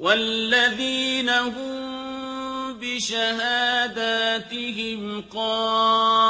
وَالَّذِينَ هُم بِشَهَادَاتِهِمْ قَائِمُونَ